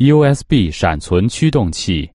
usb 闪存驱动器。